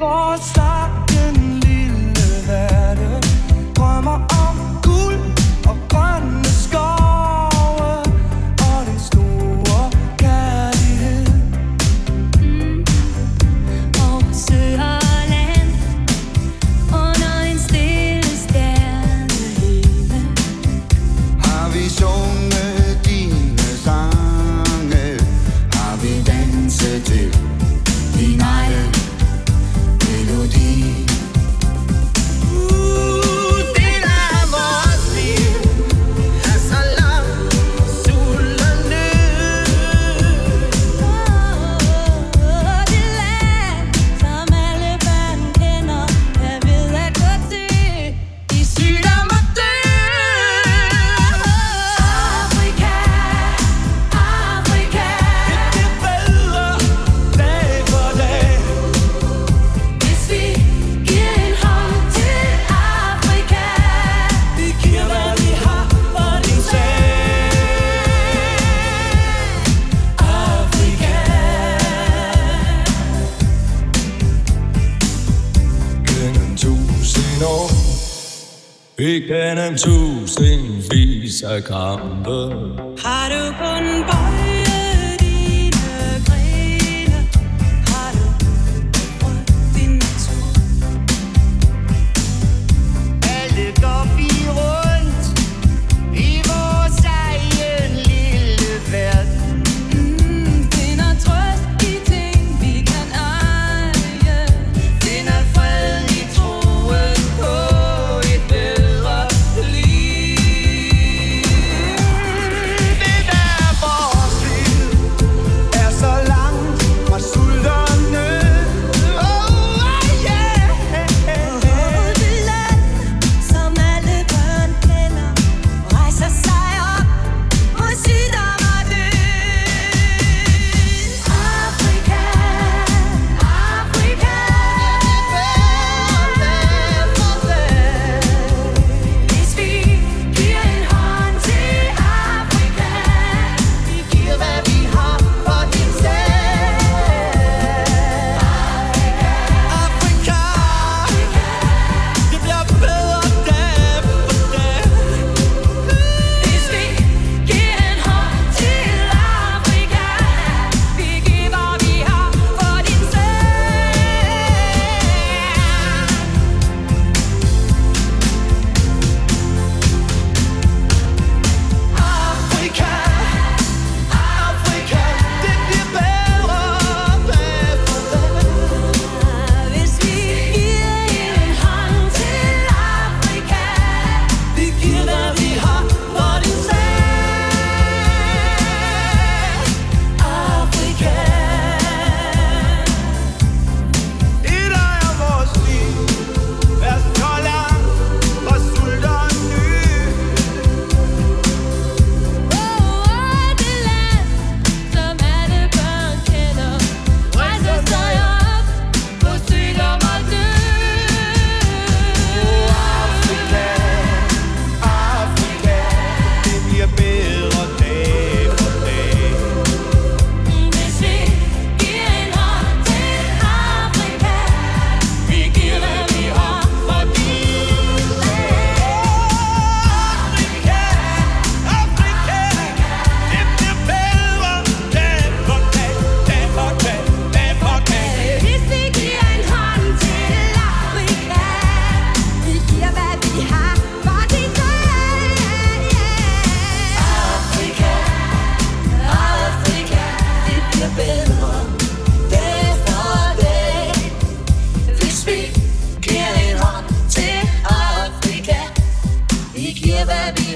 lost. Vi gennem tusindvis af kampe. Har du kun bolden there be